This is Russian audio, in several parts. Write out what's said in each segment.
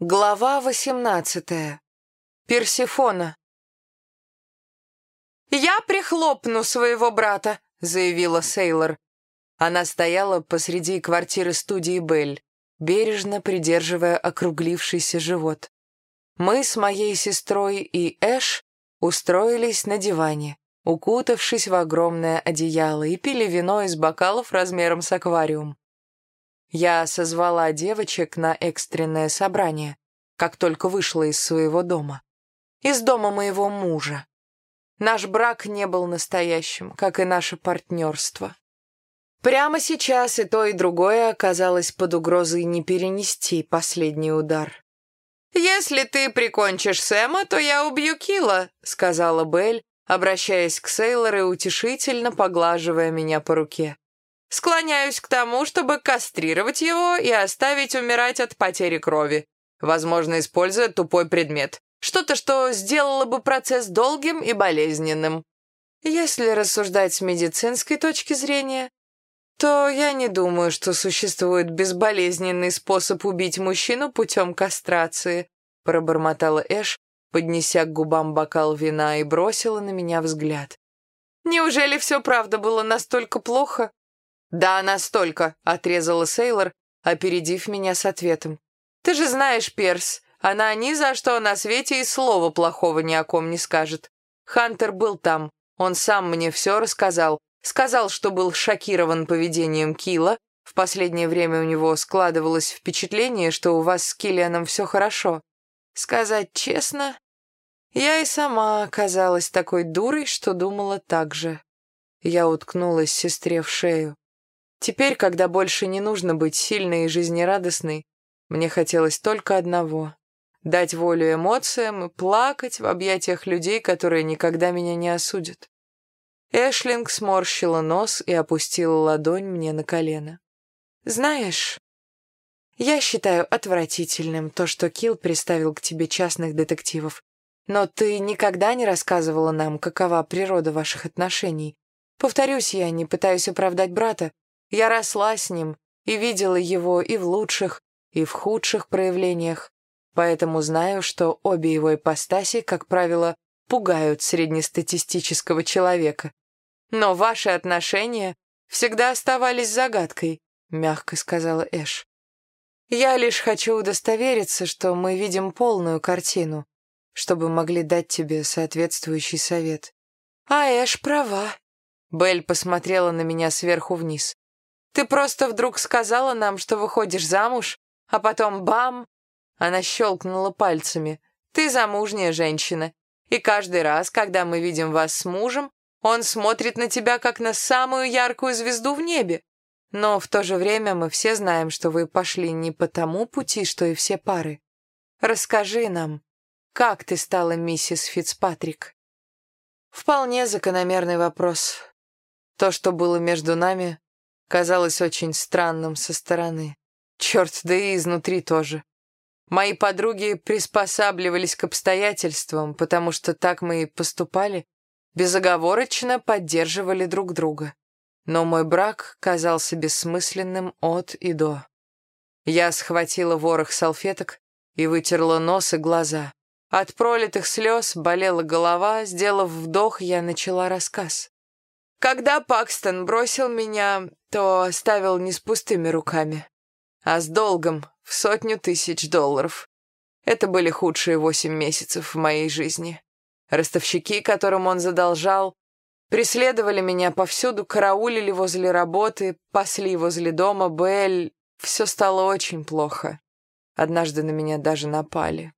Глава восемнадцатая. Персифона. «Я прихлопну своего брата», — заявила Сейлор. Она стояла посреди квартиры студии Белль, бережно придерживая округлившийся живот. Мы с моей сестрой и Эш устроились на диване, укутавшись в огромное одеяло, и пили вино из бокалов размером с аквариум. Я созвала девочек на экстренное собрание, как только вышла из своего дома. Из дома моего мужа. Наш брак не был настоящим, как и наше партнерство. Прямо сейчас и то, и другое оказалось под угрозой не перенести последний удар. «Если ты прикончишь Сэма, то я убью Кила», — сказала Белль, обращаясь к Сейлор и утешительно поглаживая меня по руке. Склоняюсь к тому, чтобы кастрировать его и оставить умирать от потери крови. Возможно, используя тупой предмет. Что-то, что сделало бы процесс долгим и болезненным. Если рассуждать с медицинской точки зрения, то я не думаю, что существует безболезненный способ убить мужчину путем кастрации, пробормотала Эш, поднеся к губам бокал вина и бросила на меня взгляд. Неужели все правда было настолько плохо? «Да, настолько», — отрезала Сейлор, опередив меня с ответом. «Ты же знаешь, Перс, она ни за что на свете и слова плохого ни о ком не скажет. Хантер был там, он сам мне все рассказал. Сказал, что был шокирован поведением Кила. В последнее время у него складывалось впечатление, что у вас с Киллианом все хорошо. Сказать честно, я и сама оказалась такой дурой, что думала так же. Я уткнулась сестре в шею. Теперь, когда больше не нужно быть сильной и жизнерадостной, мне хотелось только одного — дать волю эмоциям и плакать в объятиях людей, которые никогда меня не осудят. Эшлинг сморщила нос и опустила ладонь мне на колено. «Знаешь, я считаю отвратительным то, что Килл приставил к тебе частных детективов. Но ты никогда не рассказывала нам, какова природа ваших отношений. Повторюсь, я не пытаюсь оправдать брата, я росла с ним и видела его и в лучших, и в худших проявлениях, поэтому знаю, что обе его ипостаси, как правило, пугают среднестатистического человека. Но ваши отношения всегда оставались загадкой, мягко сказала Эш. Я лишь хочу удостовериться, что мы видим полную картину, чтобы могли дать тебе соответствующий совет. А Эш права. Белль посмотрела на меня сверху вниз. Ты просто вдруг сказала нам, что выходишь замуж, а потом бам!» Она щелкнула пальцами. «Ты замужняя женщина, и каждый раз, когда мы видим вас с мужем, он смотрит на тебя как на самую яркую звезду в небе. Но в то же время мы все знаем, что вы пошли не по тому пути, что и все пары. Расскажи нам, как ты стала миссис Фицпатрик?» Вполне закономерный вопрос. То, что было между нами, казалось очень странным со стороны. Черт, да и изнутри тоже. Мои подруги приспосабливались к обстоятельствам, потому что так мы и поступали, безоговорочно поддерживали друг друга. Но мой брак казался бессмысленным от и до. Я схватила ворох салфеток и вытерла нос и глаза. От пролитых слез болела голова, сделав вдох, я начала рассказ. Когда Пакстон бросил меня, то оставил не с пустыми руками, а с долгом в сотню тысяч долларов. Это были худшие восемь месяцев в моей жизни. Ростовщики, которым он задолжал, преследовали меня повсюду, караулили возле работы, пасли возле дома, Белль. Все стало очень плохо. Однажды на меня даже напали.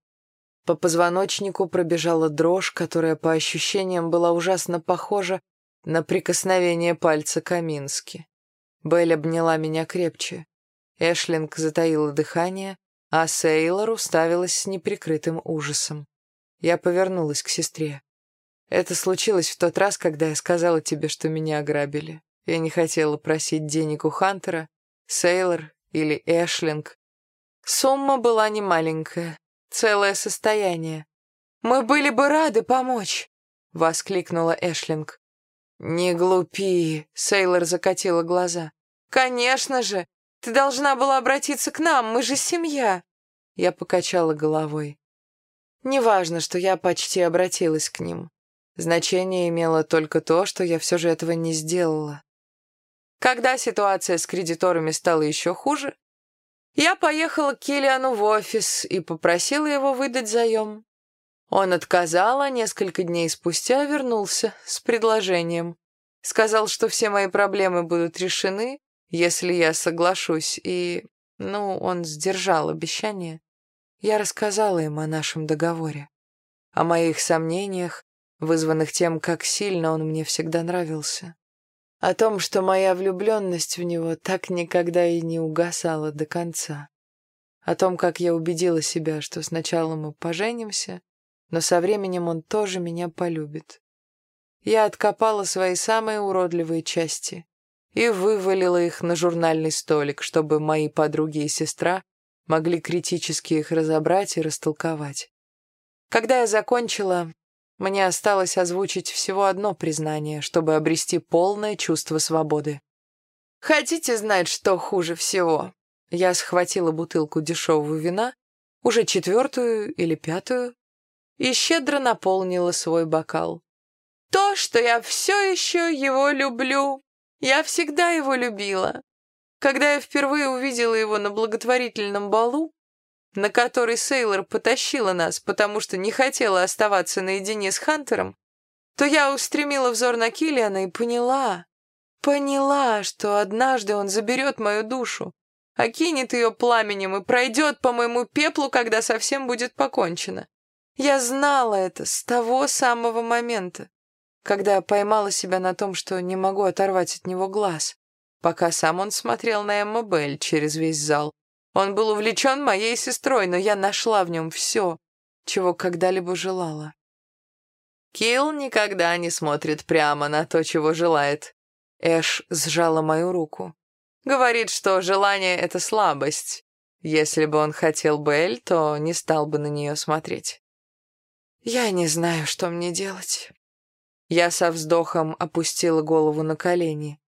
По позвоночнику пробежала дрожь, которая по ощущениям была ужасно похожа на прикосновение пальца Камински. Белль обняла меня крепче. Эшлинг затаила дыхание, а Сейлор уставилась с неприкрытым ужасом. Я повернулась к сестре. Это случилось в тот раз, когда я сказала тебе, что меня ограбили. Я не хотела просить денег у Хантера, Сейлор или Эшлинг. Сумма была немаленькая, целое состояние. «Мы были бы рады помочь!» — воскликнула Эшлинг. «Не глупи», — Сейлор закатила глаза. «Конечно же! Ты должна была обратиться к нам, мы же семья!» Я покачала головой. Неважно, что я почти обратилась к ним. Значение имело только то, что я все же этого не сделала. Когда ситуация с кредиторами стала еще хуже, я поехала к Киллиану в офис и попросила его выдать заем. Он отказал, а несколько дней спустя вернулся с предложением. Сказал, что все мои проблемы будут решены, если я соглашусь, и, ну, он сдержал обещание. Я рассказала им о нашем договоре, о моих сомнениях, вызванных тем, как сильно он мне всегда нравился, о том, что моя влюбленность в него так никогда и не угасала до конца, о том, как я убедила себя, что сначала мы поженимся, но со временем он тоже меня полюбит. Я откопала свои самые уродливые части и вывалила их на журнальный столик, чтобы мои подруги и сестра могли критически их разобрать и растолковать. Когда я закончила, мне осталось озвучить всего одно признание, чтобы обрести полное чувство свободы. «Хотите знать, что хуже всего?» Я схватила бутылку дешевого вина, уже четвертую или пятую, и щедро наполнила свой бокал. «То, что я все еще его люблю. Я всегда его любила. Когда я впервые увидела его на благотворительном балу, на который Сейлор потащила нас, потому что не хотела оставаться наедине с Хантером, то я устремила взор на Киллиана и поняла, поняла, что однажды он заберет мою душу, окинет ее пламенем и пройдет по моему пеплу, когда совсем будет покончено. Я знала это с того самого момента, когда поймала себя на том, что не могу оторвать от него глаз пока сам он смотрел на Эмма Белль через весь зал. Он был увлечен моей сестрой, но я нашла в нем все, чего когда-либо желала. Килл никогда не смотрит прямо на то, чего желает. Эш сжала мою руку. Говорит, что желание — это слабость. Если бы он хотел Белль, то не стал бы на нее смотреть. Я не знаю, что мне делать. Я со вздохом опустила голову на колени.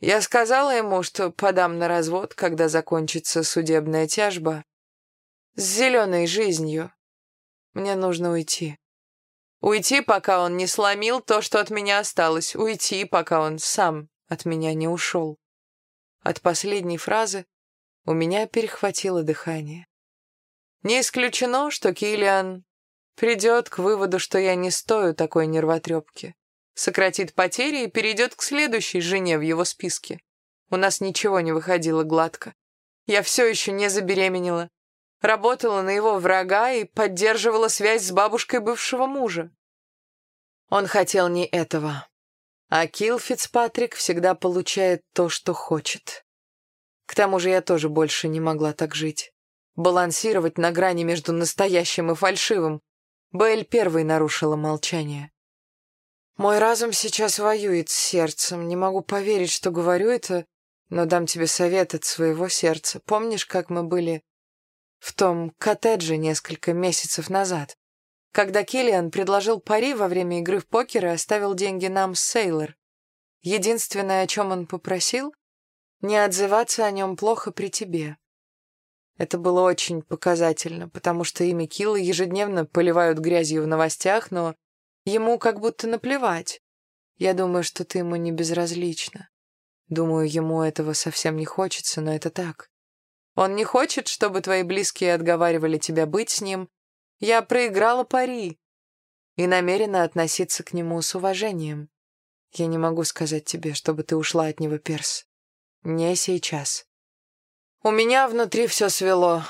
Я сказала ему, что подам на развод, когда закончится судебная тяжба. С зеленой жизнью. Мне нужно уйти. Уйти, пока он не сломил то, что от меня осталось. Уйти, пока он сам от меня не ушел. От последней фразы у меня перехватило дыхание. Не исключено, что Киллиан придет к выводу, что я не стою такой нервотрепки сократит потери и перейдет к следующей жене в его списке. У нас ничего не выходило гладко. Я все еще не забеременела. Работала на его врага и поддерживала связь с бабушкой бывшего мужа. Он хотел не этого. А Килл Фицпатрик всегда получает то, что хочет. К тому же я тоже больше не могла так жить. Балансировать на грани между настоящим и фальшивым. Белль первой нарушила молчание. Мой разум сейчас воюет с сердцем. Не могу поверить, что говорю это, но дам тебе совет от своего сердца. Помнишь, как мы были в том коттедже несколько месяцев назад? Когда Киллиан предложил пари во время игры в покер и оставил деньги нам с Сейлор. Единственное, о чем он попросил, не отзываться о нем плохо при тебе. Это было очень показательно, потому что имя Килла ежедневно поливают грязью в новостях, но Ему как будто наплевать. Я думаю, что ты ему не безразлична. Думаю, ему этого совсем не хочется, но это так. Он не хочет, чтобы твои близкие отговаривали тебя быть с ним. Я проиграла пари и намерена относиться к нему с уважением. Я не могу сказать тебе, чтобы ты ушла от него, Перс. Не сейчас. У меня внутри все свело.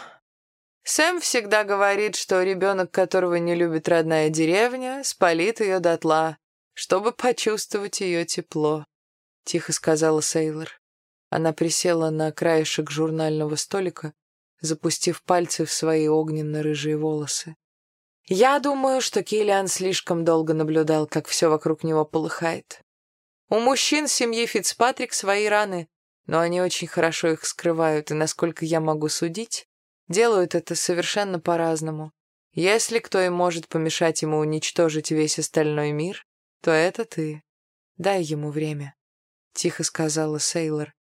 Сэм всегда говорит, что ребенок, которого не любит родная деревня, спалит ее дотла, чтобы почувствовать ее тепло, — тихо сказала Сейлор. Она присела на краешек журнального столика, запустив пальцы в свои огненно-рыжие волосы. Я думаю, что Киллиан слишком долго наблюдал, как все вокруг него полыхает. У мужчин семьи Фицпатрик свои раны, но они очень хорошо их скрывают, и, насколько я могу судить, делают это совершенно по-разному. Если кто и может помешать ему уничтожить весь остальной мир, то это ты. Дай ему время, — тихо сказала Сейлор.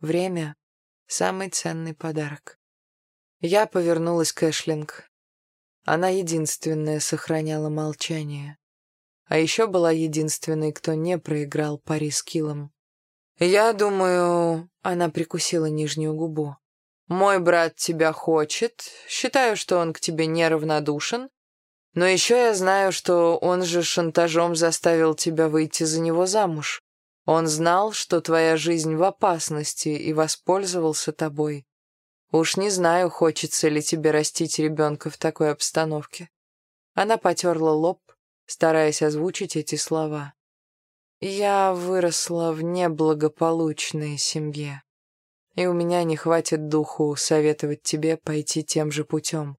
Время — самый ценный подарок. Я повернулась к Эшлинг. Она единственная сохраняла молчание. А еще была единственной, кто не проиграл пари с Киллом. «Я думаю...» — она прикусила нижнюю губу. «Мой брат тебя хочет, считаю, что он к тебе неравнодушен, но еще я знаю, что он же шантажом заставил тебя выйти за него замуж. Он знал, что твоя жизнь в опасности и воспользовался тобой. Уж не знаю, хочется ли тебе растить ребенка в такой обстановке». Она потерла лоб, стараясь озвучить эти слова. «Я выросла в неблагополучной семье, и у меня не хватит духу советовать тебе пойти тем же путем.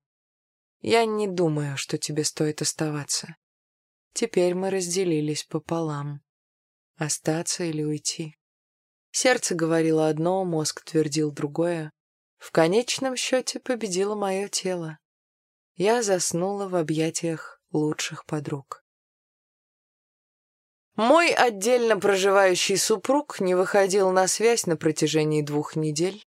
Я не думаю, что тебе стоит оставаться. Теперь мы разделились пополам. Остаться или уйти?» Сердце говорило одно, мозг твердил другое. В конечном счете победило мое тело. Я заснула в объятиях лучших подруг. Мой отдельно проживающий супруг не выходил на связь на протяжении двух недель.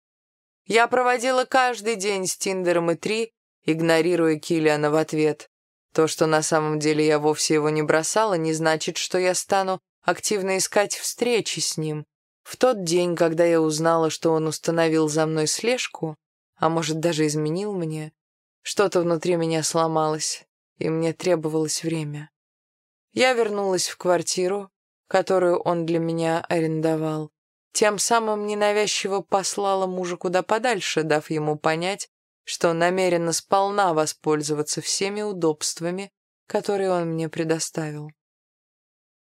Я проводила каждый день с Тиндером и Три, игнорируя Киллиана в ответ. То, что на самом деле я вовсе его не бросала, не значит, что я стану активно искать встречи с ним. В тот день, когда я узнала, что он установил за мной слежку, а может, даже изменил мне, что-то внутри меня сломалось и мне требовалось время. Я вернулась в квартиру, которую он для меня арендовал, тем самым ненавязчиво послала мужа куда подальше, дав ему понять, что намерена сполна воспользоваться всеми удобствами, которые он мне предоставил.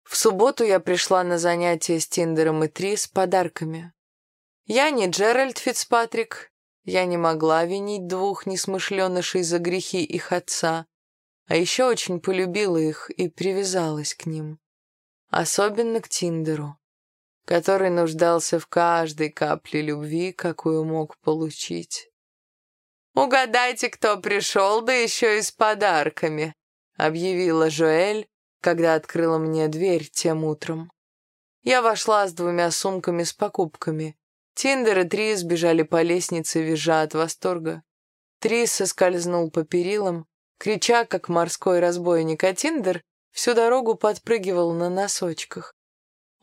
В субботу я пришла на занятия с Тиндером и Три с подарками. Я не Джеральд Фицпатрик, я не могла винить двух несмышленышей за грехи их отца, а еще очень полюбила их и привязалась к ним. Особенно к Тиндеру, который нуждался в каждой капле любви, какую мог получить. «Угадайте, кто пришел, да еще и с подарками», — объявила Жоэль, когда открыла мне дверь тем утром. Я вошла с двумя сумками с покупками. Тиндер и Трис бежали по лестнице, визжа от восторга. Трис соскользнул по перилам, Крича, как морской разбойник, а Тиндер всю дорогу подпрыгивал на носочках.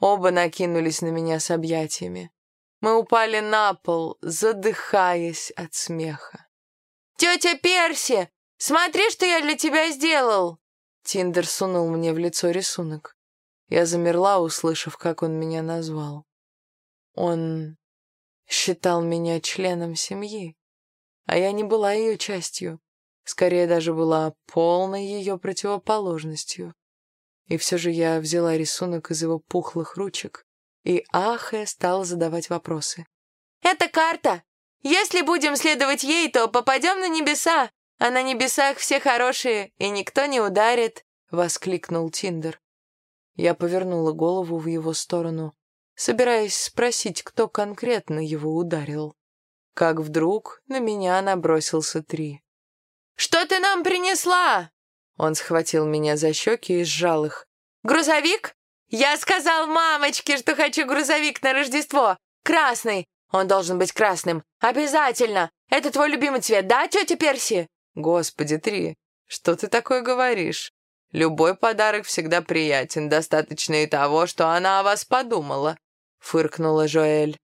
Оба накинулись на меня с объятиями. Мы упали на пол, задыхаясь от смеха. «Тетя Перси, смотри, что я для тебя сделал!» Тиндер сунул мне в лицо рисунок. Я замерла, услышав, как он меня назвал. Он считал меня членом семьи, а я не была ее частью скорее даже была полной ее противоположностью. И все же я взяла рисунок из его пухлых ручек и, ахая, стала задавать вопросы. «Это карта! Если будем следовать ей, то попадем на небеса, а на небесах все хорошие, и никто не ударит!» — воскликнул Тиндер. Я повернула голову в его сторону, собираясь спросить, кто конкретно его ударил. Как вдруг на меня набросился Три. «Что ты нам принесла?» Он схватил меня за щеки и сжал их. «Грузовик? Я сказал мамочке, что хочу грузовик на Рождество. Красный. Он должен быть красным. Обязательно. Это твой любимый цвет, да, тетя Перси?» «Господи, Три, что ты такое говоришь? Любой подарок всегда приятен. Достаточно и того, что она о вас подумала», — фыркнула Жоэль.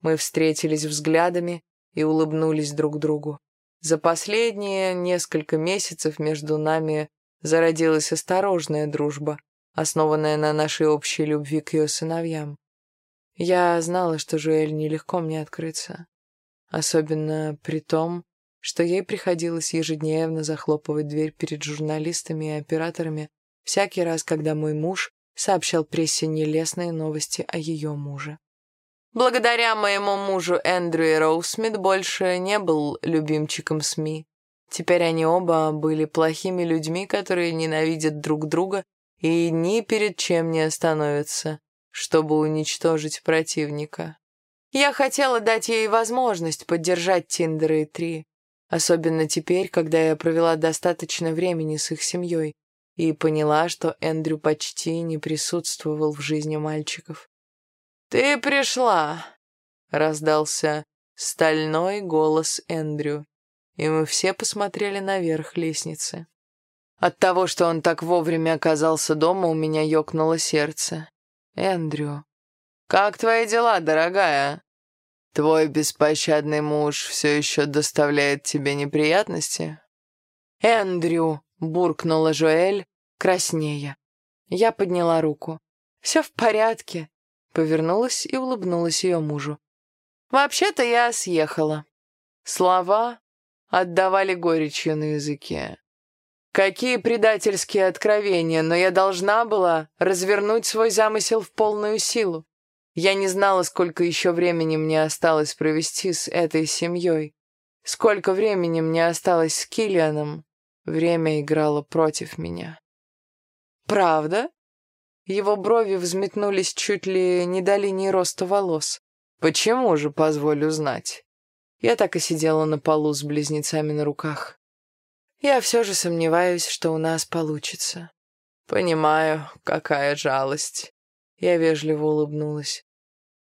Мы встретились взглядами и улыбнулись друг другу. За последние несколько месяцев между нами зародилась осторожная дружба, основанная на нашей общей любви к ее сыновьям. Я знала, что Жуэль нелегко мне открыться, особенно при том, что ей приходилось ежедневно захлопывать дверь перед журналистами и операторами всякий раз, когда мой муж сообщал прессе нелестные новости о ее муже. Благодаря моему мужу Эндрю Роусмит больше не был любимчиком СМИ. Теперь они оба были плохими людьми, которые ненавидят друг друга и ни перед чем не остановятся, чтобы уничтожить противника. Я хотела дать ей возможность поддержать Тиндера и Три, особенно теперь, когда я провела достаточно времени с их семьей и поняла, что Эндрю почти не присутствовал в жизни мальчиков. «Ты пришла!» — раздался стальной голос Эндрю. и мы все посмотрели наверх лестницы. От того, что он так вовремя оказался дома, у меня ёкнуло сердце. «Эндрю, как твои дела, дорогая? Твой беспощадный муж все еще доставляет тебе неприятности?» «Эндрю!» — буркнула Жоэль, краснея. Я подняла руку. «Все в порядке», — повернулась и улыбнулась ее мужу. «Вообще-то я съехала». Слова отдавали горечью на языке. Какие предательские откровения, но я должна была развернуть свой замысел в полную силу. Я не знала, сколько еще времени мне осталось провести с этой семьей. Сколько времени мне осталось с Киллианом. Время играло против меня. «Правда?» Его брови взметнулись чуть ли не до линии роста волос. «Почему же, позволю знать?» Я так и сидела на полу с близнецами на руках. Я все же сомневаюсь, что у нас получится. Понимаю, какая жалость. Я вежливо улыбнулась.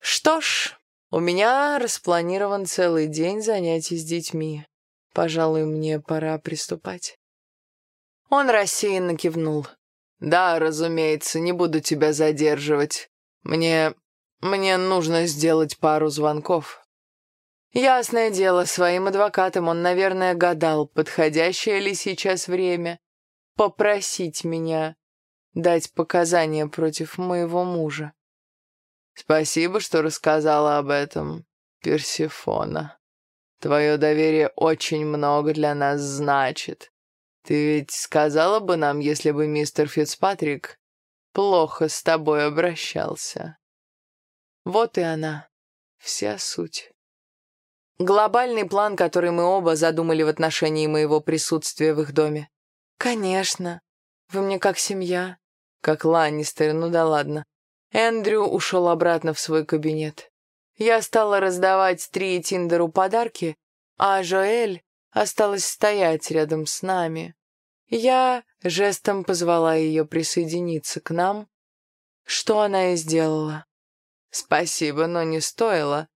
Что ж, у меня распланирован целый день занятий с детьми. Пожалуй, мне пора приступать. Он рассеянно кивнул. «Да, разумеется, не буду тебя задерживать. Мне... мне нужно сделать пару звонков». Ясное дело, своим адвокатом он, наверное, гадал, подходящее ли сейчас время попросить меня дать показания против моего мужа. Спасибо, что рассказала об этом, Персифона. Твое доверие очень много для нас значит. Ты ведь сказала бы нам, если бы мистер Фицпатрик плохо с тобой обращался. Вот и она, вся суть. Глобальный план, который мы оба задумали в отношении моего присутствия в их доме. Конечно. Вы мне как семья. Как Ланнистер, ну да ладно. Эндрю ушел обратно в свой кабинет. Я стала раздавать Три Тиндеру подарки, а Жоэль осталась стоять рядом с нами. Я жестом позвала ее присоединиться к нам, что она и сделала. Спасибо, но не стоило.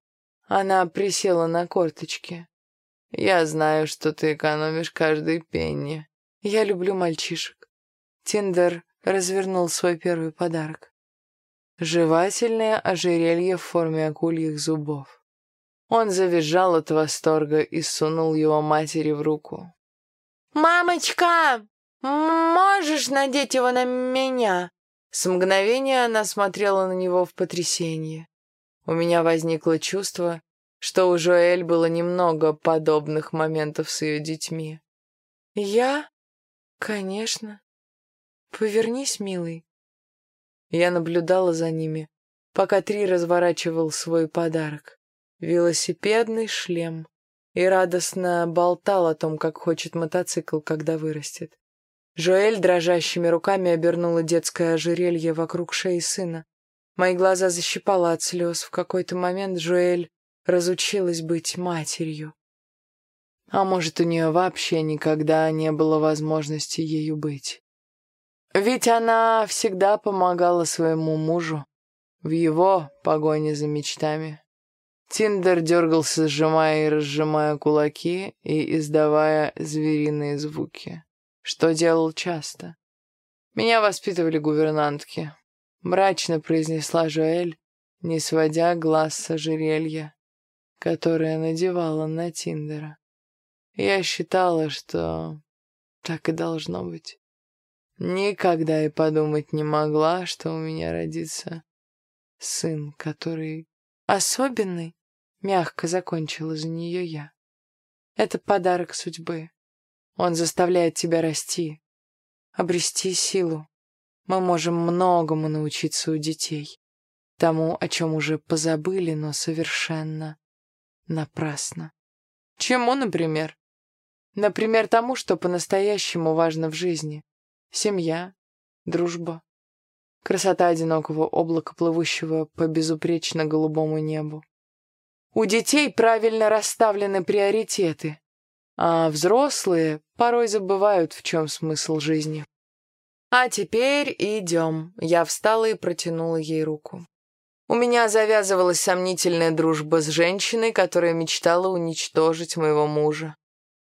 Она присела на корточки. «Я знаю, что ты экономишь каждый пенни. Я люблю мальчишек». Тиндер развернул свой первый подарок. Жевательное ожерелье в форме акульих зубов. Он завизжал от восторга и сунул его матери в руку. «Мамочка, можешь надеть его на меня?» С мгновения она смотрела на него в потрясении. У меня возникло чувство, что у Жоэль было немного подобных моментов с ее детьми. «Я? Конечно. Повернись, милый». Я наблюдала за ними, пока Три разворачивал свой подарок. Велосипедный шлем. И радостно болтал о том, как хочет мотоцикл, когда вырастет. Жоэль дрожащими руками обернула детское ожерелье вокруг шеи сына. Мои глаза защипало от слез. В какой-то момент Жуэль разучилась быть матерью. А может, у нее вообще никогда не было возможности ею быть. Ведь она всегда помогала своему мужу в его погоне за мечтами. Тиндер дергался, сжимая и разжимая кулаки и издавая звериные звуки, что делал часто. Меня воспитывали гувернантки, мрачно произнесла Жоэль, не сводя глаз с ожерелья, которое надевала на Тиндера. Я считала, что так и должно быть. Никогда и подумать не могла, что у меня родится сын, который особенный, мягко закончила за нее я. Это подарок судьбы. Он заставляет тебя расти, обрести силу, мы можем многому научиться у детей. Тому, о чем уже позабыли, но совершенно напрасно. Чему, например? Например, тому, что по-настоящему важно в жизни. Семья, дружба, красота одинокого облака, плывущего по безупречно голубому небу. У детей правильно расставлены приоритеты, а взрослые порой забывают, в чем смысл жизни. «А теперь идем». Я встала и протянула ей руку. У меня завязывалась сомнительная дружба с женщиной, которая мечтала уничтожить моего мужа.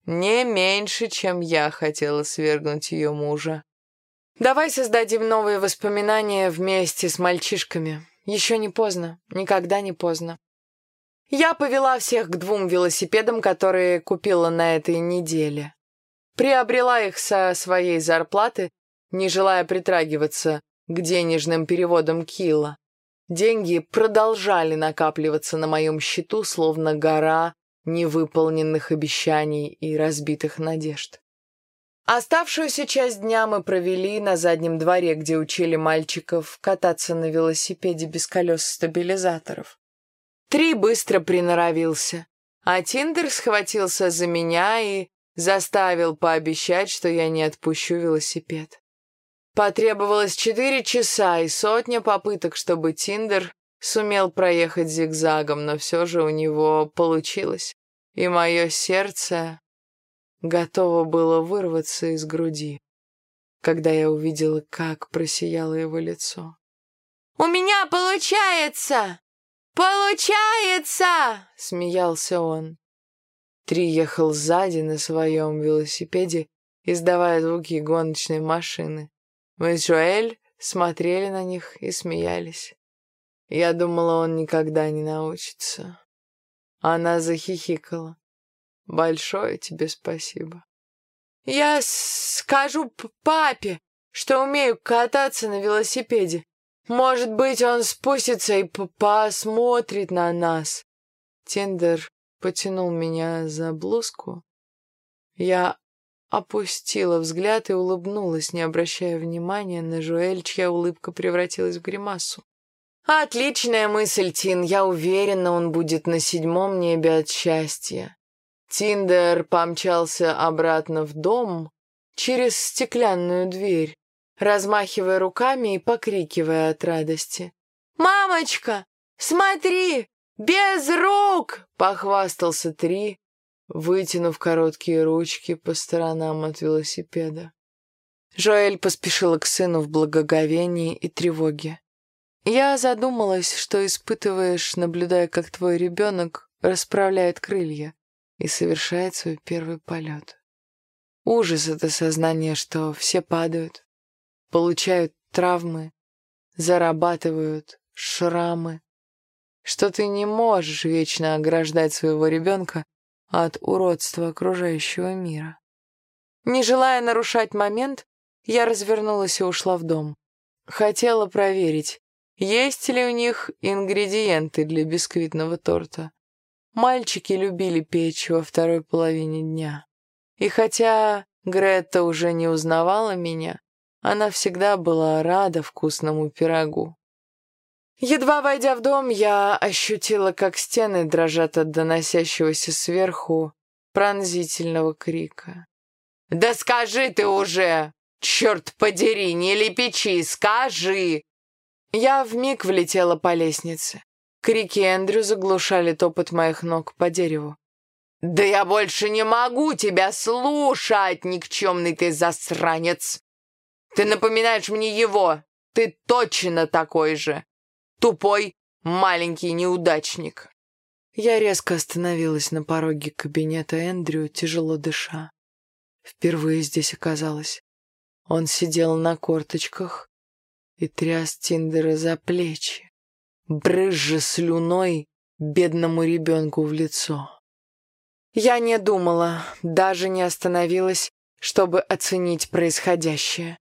Не меньше, чем я хотела свергнуть ее мужа. Давай создадим новые воспоминания вместе с мальчишками. Еще не поздно, никогда не поздно. Я повела всех к двум велосипедам, которые купила на этой неделе. Приобрела их со своей зарплаты, не желая притрагиваться к денежным переводам Килла. Деньги продолжали накапливаться на моем счету, словно гора невыполненных обещаний и разбитых надежд. Оставшуюся часть дня мы провели на заднем дворе, где учили мальчиков кататься на велосипеде без колес стабилизаторов. Три быстро приноровился, а Тиндер схватился за меня и заставил пообещать, что я не отпущу велосипед. Потребовалось четыре часа и сотня попыток, чтобы Тиндер сумел проехать зигзагом, но все же у него получилось, и мое сердце готово было вырваться из груди, когда я увидела, как просияло его лицо. «У меня получается! Получается!» — смеялся он. Три ехал сзади на своем велосипеде, издавая звуки гоночной машины. Мы с Жуэль смотрели на них и смеялись. Я думала, он никогда не научится. Она захихикала. Большое тебе спасибо. Я скажу папе, что умею кататься на велосипеде. Может быть, он спустится и посмотрит на нас. Тендер потянул меня за блузку. Я опустила взгляд и улыбнулась, не обращая внимания на Жуэль, чья улыбка превратилась в гримасу. «Отличная мысль, Тин. Я уверена, он будет на седьмом небе от счастья. Тиндер помчался обратно в дом через стеклянную дверь, размахивая руками и покрикивая от радости. «Мамочка, смотри, без рук!» — похвастался Три, вытянув короткие ручки по сторонам от велосипеда. Жоэль поспешила к сыну в благоговении и тревоге. Я задумалась, что испытываешь, наблюдая, как твой ребенок расправляет крылья и совершает свой первый полет. Ужас — это сознание, что все падают, получают травмы, зарабатывают шрамы, что ты не можешь вечно ограждать своего ребенка от уродства окружающего мира. Не желая нарушать момент, я развернулась и ушла в дом. Хотела проверить, есть ли у них ингредиенты для бисквитного торта. Мальчики любили печь во второй половине дня. И хотя Гретта уже не узнавала меня, она всегда была рада вкусному пирогу. Едва войдя в дом, я ощутила, как стены дрожат от доносящегося сверху пронзительного крика. «Да скажи ты уже! Черт подери, не лепечи, скажи!» Я вмиг влетела по лестнице. Крики Эндрю заглушали топот моих ног по дереву. «Да я больше не могу тебя слушать, никчемный ты засранец! Ты напоминаешь мне его, ты точно такой же! Тупой маленький неудачник!» Я резко остановилась на пороге кабинета Эндрю, тяжело дыша. Впервые здесь оказалась. Он сидел на корточках и тряс Тиндера за плечи брызжа слюной бедному ребенку в лицо. Я не думала, даже не остановилась, чтобы оценить происходящее.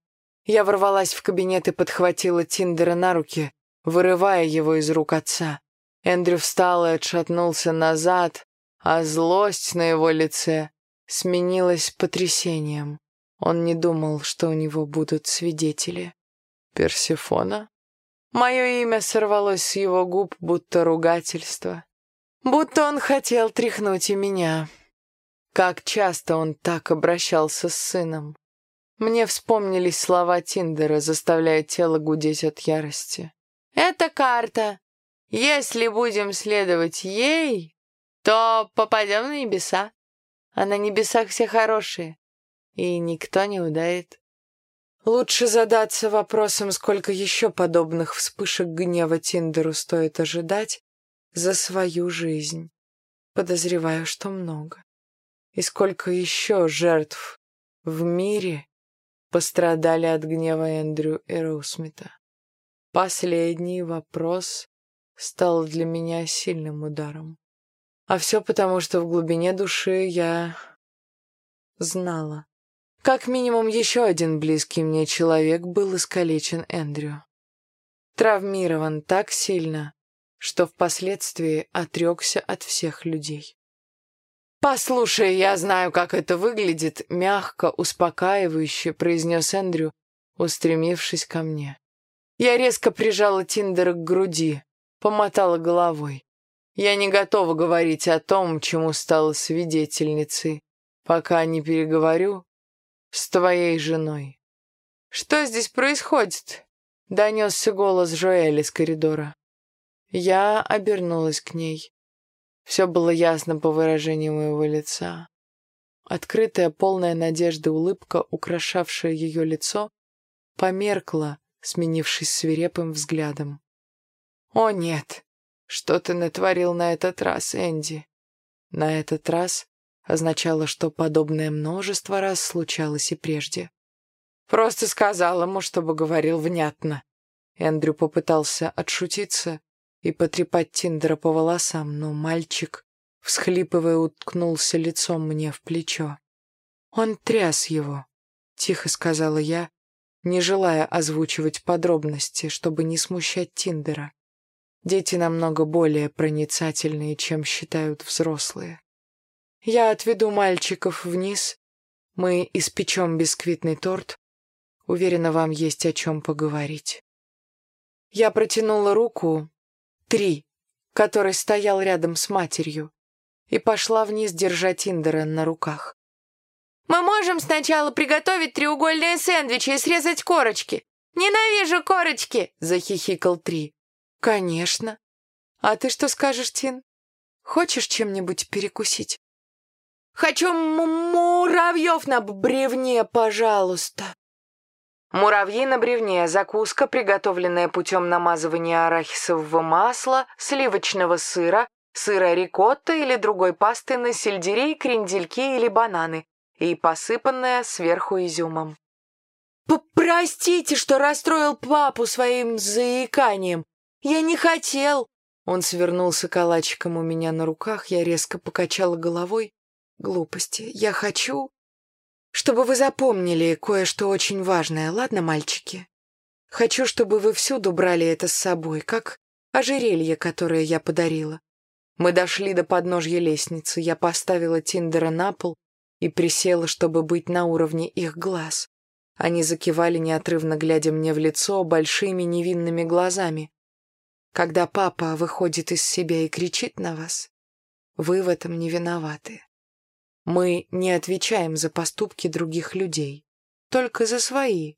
Я ворвалась в кабинет и подхватила Тиндера на руки, вырывая его из рук отца. Эндрю встал и отшатнулся назад, а злость на его лице сменилась потрясением. Он не думал, что у него будут свидетели. «Персифона?» Мое имя сорвалось с его губ, будто ругательство. Будто он хотел тряхнуть и меня. Как часто он так обращался с сыном. Мне вспомнились слова Тиндера, заставляя тело гудеть от ярости. «Это карта. Если будем следовать ей, то попадем на небеса. А на небесах все хорошие, и никто не ударит. Лучше задаться вопросом, сколько еще подобных вспышек гнева Тиндеру стоит ожидать за свою жизнь. Подозреваю, что много. И сколько еще жертв в мире пострадали от гнева Эндрю Эроусмита? Последний вопрос стал для меня сильным ударом. А все потому, что в глубине души я знала. Как минимум еще один близкий мне человек был искалечен Эндрю. Травмирован так сильно, что впоследствии отрекся от всех людей. «Послушай, я знаю, как это выглядит», — мягко, успокаивающе произнес Эндрю, устремившись ко мне. Я резко прижала Тиндер к груди, помотала головой. Я не готова говорить о том, чему стала свидетельницей, пока не переговорю с твоей женой. «Что здесь происходит?» — донесся голос Жоэля из коридора. Я обернулась к ней. Все было ясно по выражению моего лица. Открытая, полная надежды улыбка, украшавшая ее лицо, померкла, сменившись свирепым взглядом. «О, нет! Что ты натворил на этот раз, Энди?» На этот раз означало, что подобное множество раз случалось и прежде. Просто сказал ему, чтобы говорил внятно. Эндрю попытался отшутиться, и потрепать Тиндера по волосам, но мальчик, всхлипывая, уткнулся лицом мне в плечо. «Он тряс его», — тихо сказала я, не желая озвучивать подробности, чтобы не смущать Тиндера. Дети намного более проницательные, чем считают взрослые. Я отведу мальчиков вниз, мы испечем бисквитный торт. Уверена, вам есть о чем поговорить. Я протянула руку, Три, который стоял рядом с матерью, и пошла вниз, держа Тиндера на руках. «Мы можем сначала приготовить треугольные сэндвичи и срезать корочки. Ненавижу корочки!» — захихикал Три. «Конечно. А ты что скажешь, Тин? Хочешь чем-нибудь перекусить?» «Хочу муравьев на бревне, пожалуйста!» Муравьи на бревне – закуска, приготовленная путем намазывания арахисового масла, сливочного сыра, сыра рикотта или другой пасты на сельдерей, крендельки или бананы и посыпанная сверху изюмом. «Простите, что расстроил папу своим заиканием. Я не хотел!» Он свернулся калачиком у меня на руках, я резко покачала головой. «Глупости. Я хочу, чтобы вы запомнили кое-что очень важное, ладно, мальчики? Хочу, чтобы вы всюду брали это с собой, как ожерелье, которое я подарила. Мы дошли до подножья лестницы, я поставила Тиндера на пол и присела, чтобы быть на уровне их глаз. Они закивали, неотрывно глядя мне в лицо большими невинными глазами. Когда папа выходит из себя и кричит на вас, вы в этом не виноваты. Мы не отвечаем за поступки других людей, только за свои.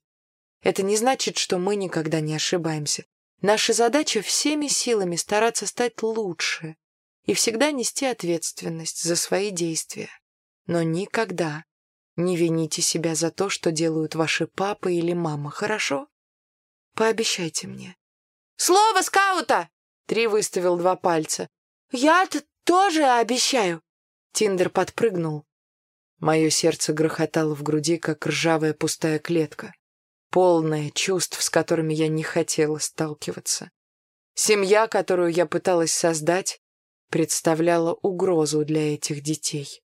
Это не значит, что мы никогда не ошибаемся. Наша задача всеми силами стараться стать лучше и всегда нести ответственность за свои действия. Но никогда не вините себя за то, что делают ваши папа или мама, хорошо? Пообещайте мне. «Слово скаута!» Три выставил два пальца. «Я-то тоже обещаю!» Тиндер подпрыгнул. Мое сердце грохотало в груди, как ржавая пустая клетка, полная чувств, с которыми я не хотела сталкиваться. Семья, которую я пыталась создать, представляла угрозу для этих детей.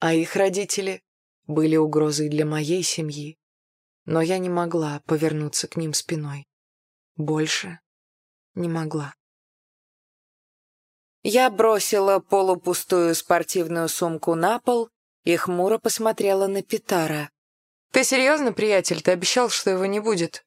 А их родители были угрозой для моей семьи, но я не могла повернуться к ним спиной. Больше не могла. Я бросила полупустую спортивную сумку на пол и хмуро посмотрела на Питара. «Ты серьезно, приятель? Ты обещал, что его не будет?»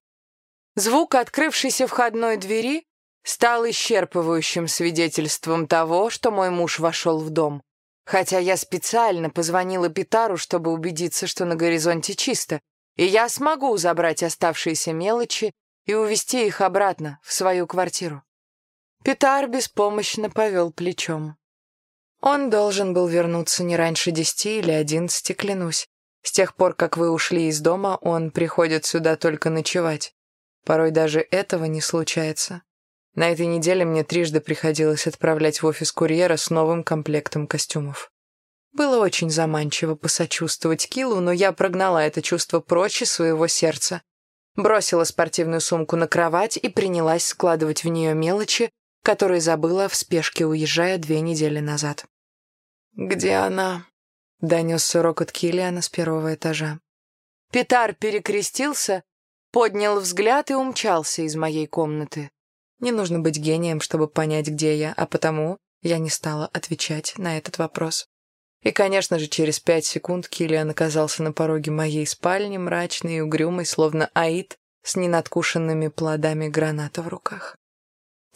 Звук открывшейся входной двери стал исчерпывающим свидетельством того, что мой муж вошел в дом. Хотя я специально позвонила Питару, чтобы убедиться, что на горизонте чисто, и я смогу забрать оставшиеся мелочи и увезти их обратно в свою квартиру. Питар беспомощно повел плечом. Он должен был вернуться не раньше десяти или одиннадцати, клянусь. С тех пор, как вы ушли из дома, он приходит сюда только ночевать. Порой даже этого не случается. На этой неделе мне трижды приходилось отправлять в офис курьера с новым комплектом костюмов. Было очень заманчиво посочувствовать Килу, но я прогнала это чувство прочь из своего сердца. Бросила спортивную сумку на кровать и принялась складывать в нее мелочи, которые забыла в спешке, уезжая две недели назад. «Где она?» — донесся рокот Киллиана с первого этажа. Питар перекрестился, поднял взгляд и умчался из моей комнаты. Не нужно быть гением, чтобы понять, где я, а потому я не стала отвечать на этот вопрос. И, конечно же, через пять секунд Киллиан оказался на пороге моей спальни, мрачный и угрюмый, словно аид с ненадкушенными плодами граната в руках.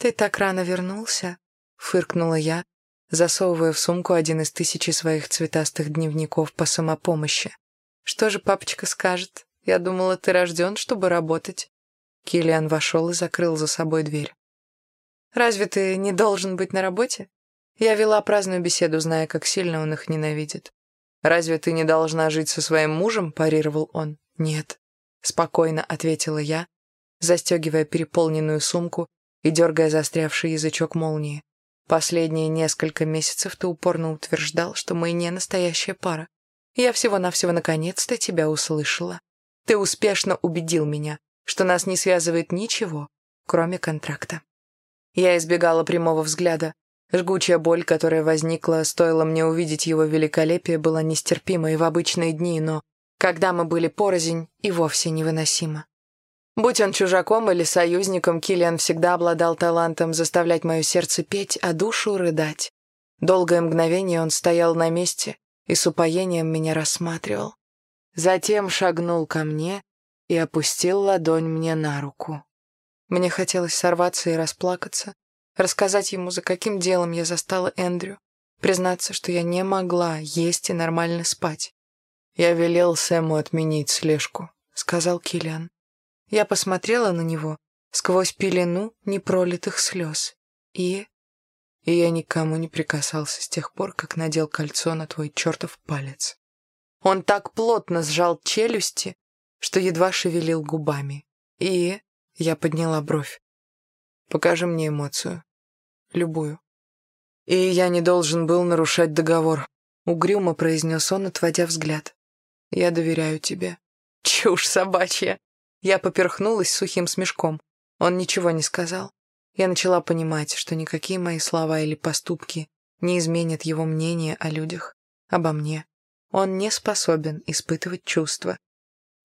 «Ты так рано вернулся?» — фыркнула я, засовывая в сумку один из тысячи своих цветастых дневников по самопомощи. «Что же папочка скажет? Я думала, ты рожден, чтобы работать». Киллиан вошел и закрыл за собой дверь. «Разве ты не должен быть на работе?» Я вела праздную беседу, зная, как сильно он их ненавидит. «Разве ты не должна жить со своим мужем?» — парировал он. «Нет», — спокойно ответила я, застегивая переполненную сумку и дергая застрявший язычок молнии. Последние несколько месяцев ты упорно утверждал, что мы не настоящая пара. Я всего-навсего наконец-то тебя услышала. Ты успешно убедил меня, что нас не связывает ничего, кроме контракта. Я избегала прямого взгляда. Жгучая боль, которая возникла, стоило мне увидеть его великолепие, была нестерпима и в обычные дни, но когда мы были порознь, и вовсе невыносима. Будь он чужаком или союзником, Киллиан всегда обладал талантом заставлять мое сердце петь, а душу рыдать. Долгое мгновение он стоял на месте и с упоением меня рассматривал. Затем шагнул ко мне и опустил ладонь мне на руку. Мне хотелось сорваться и расплакаться, рассказать ему, за каким делом я застала Эндрю, признаться, что я не могла есть и нормально спать. «Я велел Сэму отменить слежку», — сказал Киллиан. Я посмотрела на него сквозь пелену непролитых слез. И... И я никому не прикасался с тех пор, как надел кольцо на твой чертов палец. Он так плотно сжал челюсти, что едва шевелил губами. И... Я подняла бровь. Покажи мне эмоцию. Любую. И я не должен был нарушать договор. Угрюмо произнес он, отводя взгляд. Я доверяю тебе. Чушь собачья. Я поперхнулась сухим смешком. Он ничего не сказал. Я начала понимать, что никакие мои слова или поступки не изменят его мнение о людях, обо мне. Он не способен испытывать чувства.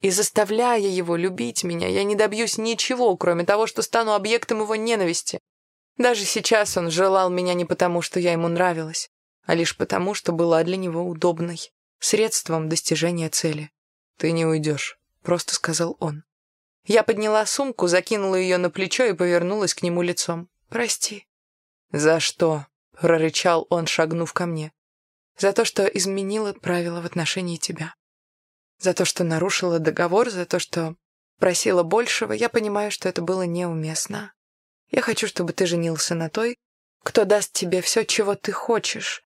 И заставляя его любить меня, я не добьюсь ничего, кроме того, что стану объектом его ненависти. Даже сейчас он желал меня не потому, что я ему нравилась, а лишь потому, что была для него удобной, средством достижения цели. «Ты не уйдешь», — просто сказал он. Я подняла сумку, закинула ее на плечо и повернулась к нему лицом. «Прости». «За что?» — прорычал он, шагнув ко мне. «За то, что изменила правила в отношении тебя. За то, что нарушила договор, за то, что просила большего. Я понимаю, что это было неуместно. Я хочу, чтобы ты женился на той, кто даст тебе все, чего ты хочешь,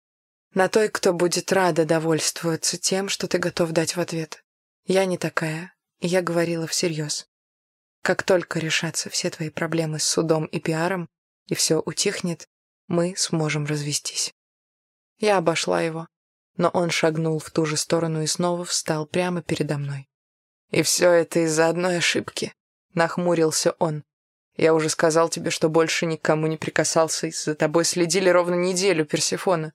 на той, кто будет рада довольствоваться тем, что ты готов дать в ответ. Я не такая, и я говорила всерьез. Как только решатся все твои проблемы с судом и пиаром, и все утихнет, мы сможем развестись. Я обошла его, но он шагнул в ту же сторону и снова встал прямо передо мной. «И все это из-за одной ошибки», — нахмурился он. «Я уже сказал тебе, что больше никому не прикасался, и за тобой следили ровно неделю, Персифона».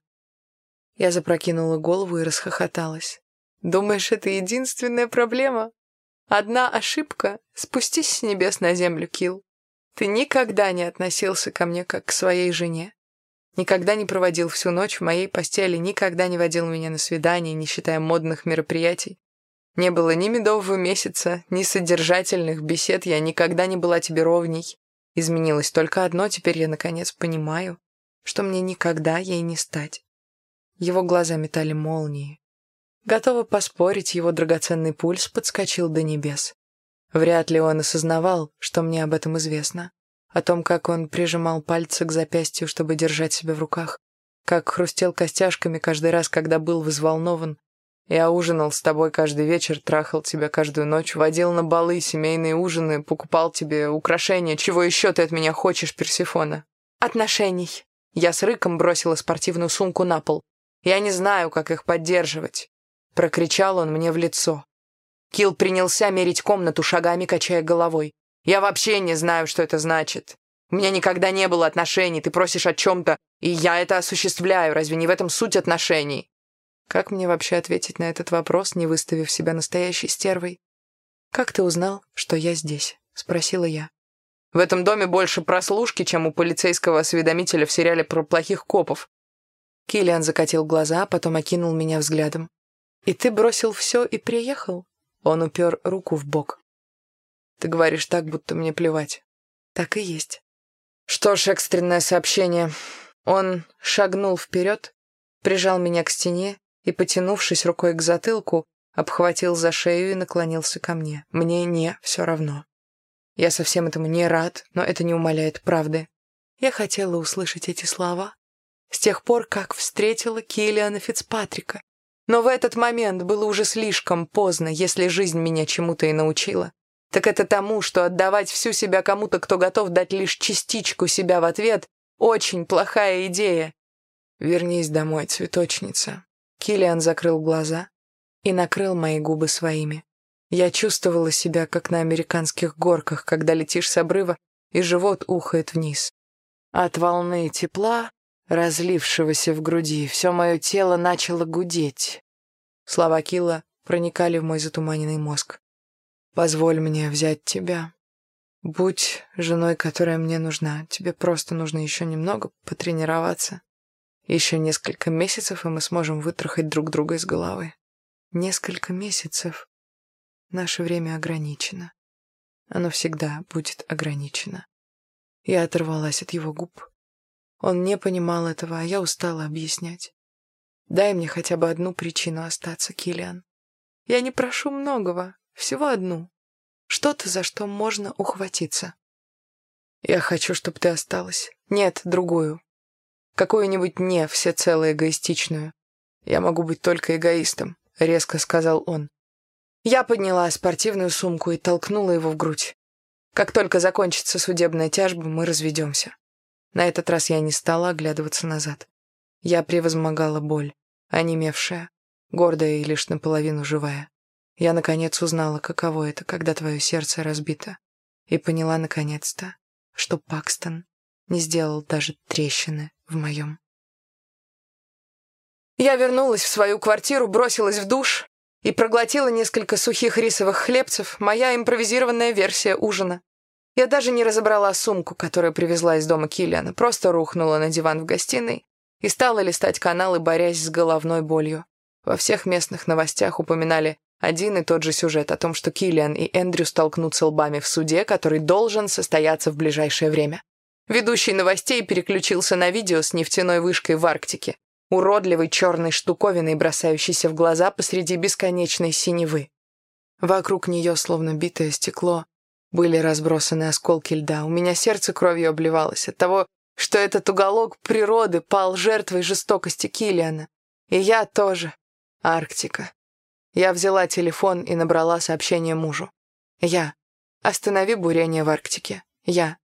Я запрокинула голову и расхохоталась. «Думаешь, это единственная проблема?» Одна ошибка — спустись с небес на землю, Килл. Ты никогда не относился ко мне как к своей жене. Никогда не проводил всю ночь в моей постели, никогда не водил меня на свидания, не считая модных мероприятий. Не было ни медового месяца, ни содержательных бесед, я никогда не была тебе ровней. Изменилось только одно, теперь я, наконец, понимаю, что мне никогда ей не стать. Его глаза метали молнии. Готова поспорить, его драгоценный пульс подскочил до небес. Вряд ли он осознавал, что мне об этом известно. О том, как он прижимал пальцы к запястью, чтобы держать себя в руках. Как хрустел костяшками каждый раз, когда был взволнован. Я ужинал с тобой каждый вечер, трахал тебя каждую ночь, водил на балы, семейные ужины, покупал тебе украшения. Чего еще ты от меня хочешь, Персифона? Отношений. Я с рыком бросила спортивную сумку на пол. Я не знаю, как их поддерживать», — прокричал он мне в лицо. Килл принялся мерить комнату шагами, качая головой. «Я вообще не знаю, что это значит. У меня никогда не было отношений, ты просишь о чем-то, и я это осуществляю. Разве не в этом суть отношений?» Как мне вообще ответить на этот вопрос, не выставив себя настоящей стервой? «Как ты узнал, что я здесь?» — спросила я. «В этом доме больше прослушки, чем у полицейского осведомителя в сериале про плохих копов». Киллиан закатил глаза, а потом окинул меня взглядом. «И ты бросил все и приехал?» Он упер руку в бок. «Ты говоришь так, будто мне плевать». «Так и есть». «Что ж, экстренное сообщение». Он шагнул вперед, прижал меня к стене и, потянувшись рукой к затылку, обхватил за шею и наклонился ко мне. Мне не все равно. Я совсем этому не рад, но это не умаляет правды. Я хотела услышать эти слова с тех пор, как встретила Киллиана Фицпатрика. Но в этот момент было уже слишком поздно, если жизнь меня чему-то и научила. Так это тому, что отдавать всю себя кому-то, кто готов дать лишь частичку себя в ответ, очень плохая идея. «Вернись домой, цветочница». Киллиан закрыл глаза и накрыл мои губы своими. Я чувствовала себя, как на американских горках, когда летишь с обрыва, и живот ухает вниз. От волны тепла разлившегося в груди, все мое тело начало гудеть. Слова Килла проникали в мой затуманенный мозг. «Позволь мне взять тебя. Будь женой, которая мне нужна. Тебе просто нужно еще немного потренироваться. Еще несколько месяцев, и мы сможем вытрахать друг друга из головы. Несколько месяцев. Наше время ограничено. Оно всегда будет ограничено. Я оторвалась от его губ. Он не понимал этого, а я устала объяснять. Дай мне хотя бы одну причину остаться, Килиан. Я не прошу многого, всего одну. Что-то, за что можно ухватиться. Я хочу, чтобы ты осталась. Нет, другую. Какую-нибудь не всецело эгоистичную. Я могу быть только эгоистом, резко сказал он. Я подняла спортивную сумку и толкнула его в грудь. Как только закончится судебная тяжба, мы разведемся. На этот раз я не стала оглядываться назад. Я превозмогала боль, онемевшая, гордая и лишь наполовину живая. Я, наконец, узнала, каково это, когда твое сердце разбито, и поняла, наконец-то, что Пакстон не сделал даже трещины в моем. Я вернулась в свою квартиру, бросилась в душ и проглотила несколько сухих рисовых хлебцев, моя импровизированная версия ужина. Я даже не разобрала сумку, которую привезла из дома Киллиана, просто рухнула на диван в гостиной и стала листать каналы, борясь с головной болью. Во всех местных новостях упоминали один и тот же сюжет о том, что Киллиан и Эндрю столкнутся лбами в суде, который должен состояться в ближайшее время. Ведущий новостей переключился на видео с нефтяной вышкой в Арктике, уродливой черной штуковиной, бросающейся в глаза посреди бесконечной синевы. Вокруг нее, словно битое стекло, были разбросаны осколки льда. У меня сердце кровью обливалось от того, что этот уголок природы пал жертвой жестокости Килиана. И я тоже. Арктика. Я взяла телефон и набрала сообщение мужу. Я. Останови бурение в Арктике. Я.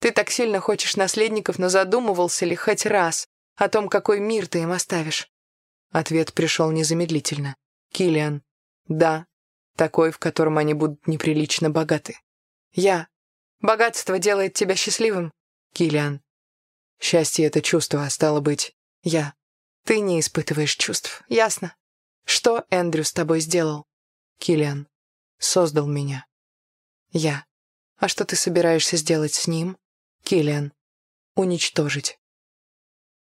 Ты так сильно хочешь наследников, но задумывался ли хоть раз о том, какой мир ты им оставишь? Ответ пришел незамедлительно. Килиан. Да. Такой, в котором они будут неприлично богаты. Я. Богатство делает тебя счастливым. Килиан. Счастье — это чувство, а стало быть, я. Ты не испытываешь чувств, ясно? Что Эндрю с тобой сделал? Килиан. Создал меня. Я. А что ты собираешься сделать с ним? Килиан. Уничтожить.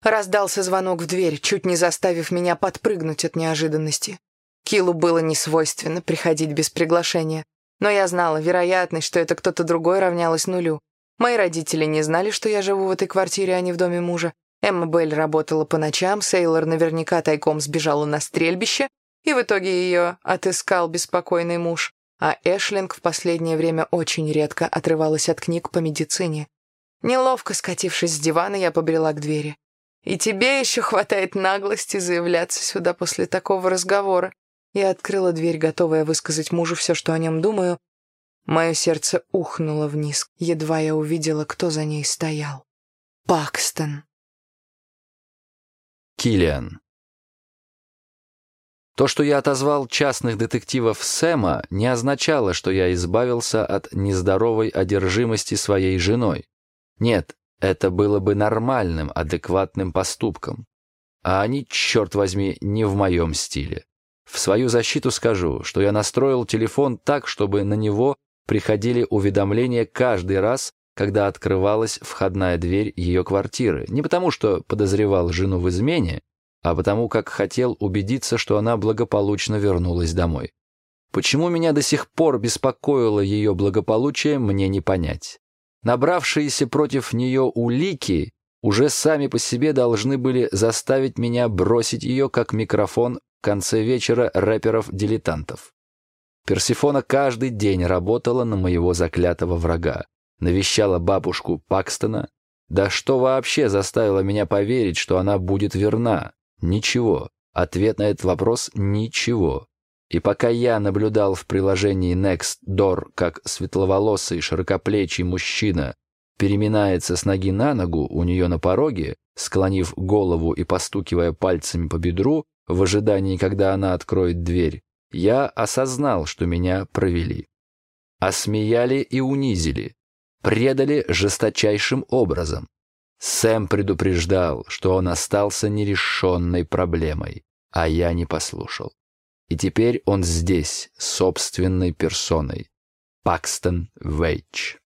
Раздался звонок в дверь, чуть не заставив меня подпрыгнуть от неожиданности. Килу было несвойственно приходить без приглашения. Но я знала, вероятность, что это кто-то другой, равнялась нулю. Мои родители не знали, что я живу в этой квартире, а не в доме мужа. Эмма Белль работала по ночам, Сейлор наверняка тайком сбежала на стрельбище, и в итоге ее отыскал беспокойный муж. А Эшлинг в последнее время очень редко отрывалась от книг по медицине. Неловко скатившись с дивана, я побрела к двери. «И тебе еще хватает наглости заявляться сюда после такого разговора», я открыла дверь, готовая высказать мужу все, что о нем думаю. Мое сердце ухнуло вниз, едва я увидела, кто за ней стоял. Пакстон. Киллиан. То, что я отозвал частных детективов Сэма, не означало, что я избавился от нездоровой одержимости своей женой. Нет, это было бы нормальным, адекватным поступком. А они, черт возьми, не в моем стиле. В свою защиту скажу, что я настроил телефон так, чтобы на него приходили уведомления каждый раз, когда открывалась входная дверь ее квартиры. Не потому, что подозревал жену в измене, а потому как хотел убедиться, что она благополучно вернулась домой. Почему меня до сих пор беспокоило ее благополучие, мне не понять. Набравшиеся против нее улики уже сами по себе должны были заставить меня бросить ее как микрофон конце вечера рэперов-дилетантов. Персифона каждый день работала на моего заклятого врага, навещала бабушку Пакстона. Да что вообще заставило меня поверить, что она будет верна? Ничего. Ответ на этот вопрос — ничего. И пока я наблюдал в приложении Nextdoor, как светловолосый, широкоплечий мужчина переминается с ноги на ногу у нее на пороге, склонив голову и постукивая пальцами по бедру в ожидании, когда она откроет дверь, я осознал, что меня провели. Осмеяли и унизили, предали жесточайшим образом. Сэм предупреждал, что он остался нерешенной проблемой, а я не послушал. И теперь он здесь, собственной персоной. Пакстон Вейч.